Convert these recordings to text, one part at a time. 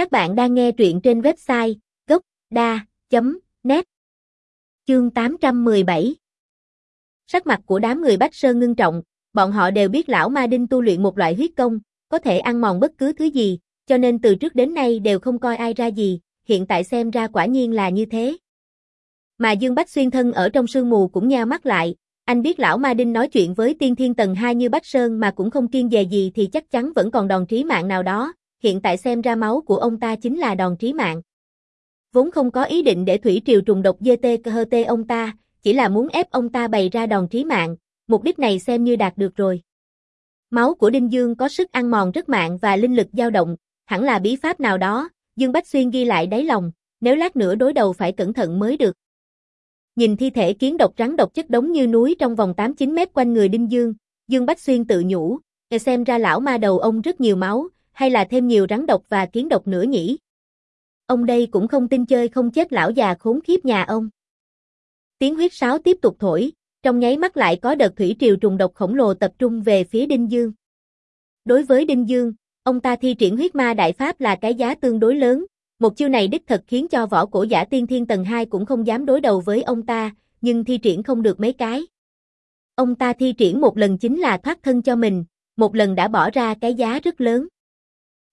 Các bạn đang nghe truyện trên website gốc.da.net Chương 817 Sắc mặt của đám người Bách Sơn ngưng trọng, bọn họ đều biết lão Ma Đinh tu luyện một loại huyết công, có thể ăn mòn bất cứ thứ gì, cho nên từ trước đến nay đều không coi ai ra gì, hiện tại xem ra quả nhiên là như thế. Mà Dương Bách Xuyên thân ở trong sương mù cũng nheo mắt lại, anh biết lão Ma Đinh nói chuyện với tiên thiên tầng 2 như Bách Sơn mà cũng không kiên dè gì thì chắc chắn vẫn còn đòn trí mạng nào đó, hiện tại xem ra máu của ông ta chính là đòn trí mạng. Vốn không có ý định để thủy triều trùng độc dê tê cơ tê ông ta, chỉ là muốn ép ông ta bày ra đòn trí mạng, mục đích này xem như đạt được rồi. Máu của Đinh Dương có sức ăn mòn rất mạnh và linh lực dao động, hẳn là bí pháp nào đó, Dương Bách Xuyên ghi lại đáy lòng, nếu lát nữa đối đầu phải cẩn thận mới được. Nhìn thi thể kiến độc rắn độc chất đống như núi trong vòng 8-9 mét quanh người Đinh Dương, Dương Bách Xuyên tự nhủ, xem ra lão ma đầu ông rất nhiều máu, hay là thêm nhiều rắn độc và kiến độc nữa nhỉ? Ông đây cũng không tin chơi không chết lão già khốn khiếp nhà ông. Tiếng huyết sáo tiếp tục thổi, trong nháy mắt lại có đợt thủy triều trùng độc khổng lồ tập trung về phía Đinh Dương. Đối với Đinh Dương, ông ta thi triển huyết ma đại pháp là cái giá tương đối lớn, một chiêu này đích thật khiến cho võ cổ giả tiên thiên tầng 2 cũng không dám đối đầu với ông ta, nhưng thi triển không được mấy cái. Ông ta thi triển một lần chính là thoát thân cho mình, một lần đã bỏ ra cái giá rất lớn.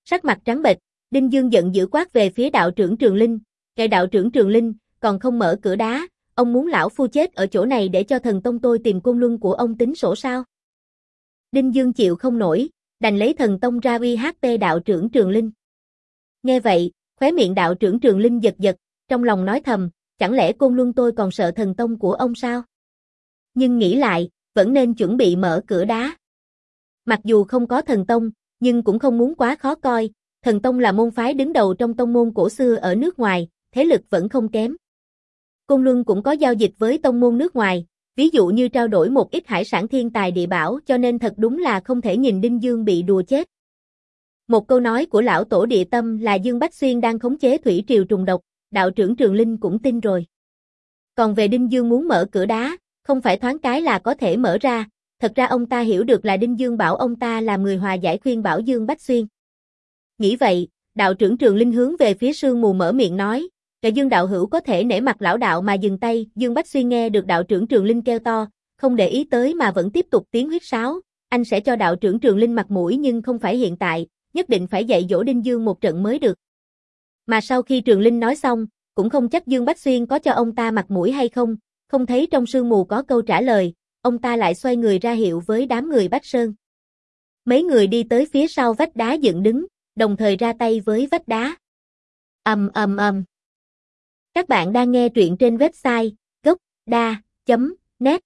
Sắc mặt trắng bệch, Đinh Dương giận dữ quát về phía đạo trưởng Trường Linh, kẻ đạo trưởng Trường Linh, còn không mở cửa đá, ông muốn lão phu chết ở chỗ này để cho thần tông tôi tìm côn luân của ông tính sổ sao? Đinh Dương chịu không nổi, đành lấy thần tông ra uy HP đạo trưởng Trường Linh. Nghe vậy, khóe miệng đạo trưởng Trường Linh giật giật, trong lòng nói thầm, chẳng lẽ côn luân tôi còn sợ thần tông của ông sao? Nhưng nghĩ lại, vẫn nên chuẩn bị mở cửa đá. Mặc dù không có thần tông, nhưng cũng không muốn quá khó coi, thần tông là môn phái đứng đầu trong tông môn cổ xưa ở nước ngoài, thế lực vẫn không kém. Côn Luân cũng có giao dịch với tông môn nước ngoài, ví dụ như trao đổi một ít hải sản thiên tài địa bảo cho nên thật đúng là không thể nhìn Đinh Dương bị đùa chết. Một câu nói của lão tổ địa tâm là Dương Bách Xuyên đang khống chế thủy triều trùng độc, đạo trưởng Trường Linh cũng tin rồi. Còn về Đinh Dương muốn mở cửa đá, không phải thoáng cái là có thể mở ra, thật ra ông ta hiểu được là Đinh Dương bảo ông ta là người hòa giải khuyên bảo Dương Bách Xuyên. Nghĩ vậy, đạo trưởng Trường Linh hướng về phía sương mù mở miệng nói, cả Dương đạo hữu có thể nể mặt lão đạo mà dừng tay, Dương Bách Xuyên nghe được đạo trưởng Trường Linh kêu to, không để ý tới mà vẫn tiếp tục tiếng huyết sáo, anh sẽ cho đạo trưởng Trường Linh mặt mũi nhưng không phải hiện tại, nhất định phải dạy dỗ Đinh Dương một trận mới được. Mà sau khi Trường Linh nói xong, cũng không chắc Dương Bách Xuyên có cho ông ta mặt mũi hay không, không thấy trong sương mù có câu trả lời, ông ta lại xoay người ra hiệu với đám người Bách Sơn. Mấy người đi tới phía sau vách đá dựng đứng, đồng thời ra tay với vách đá. Ầm ầm ầm. Các bạn đang nghe truyện trên website gocda.net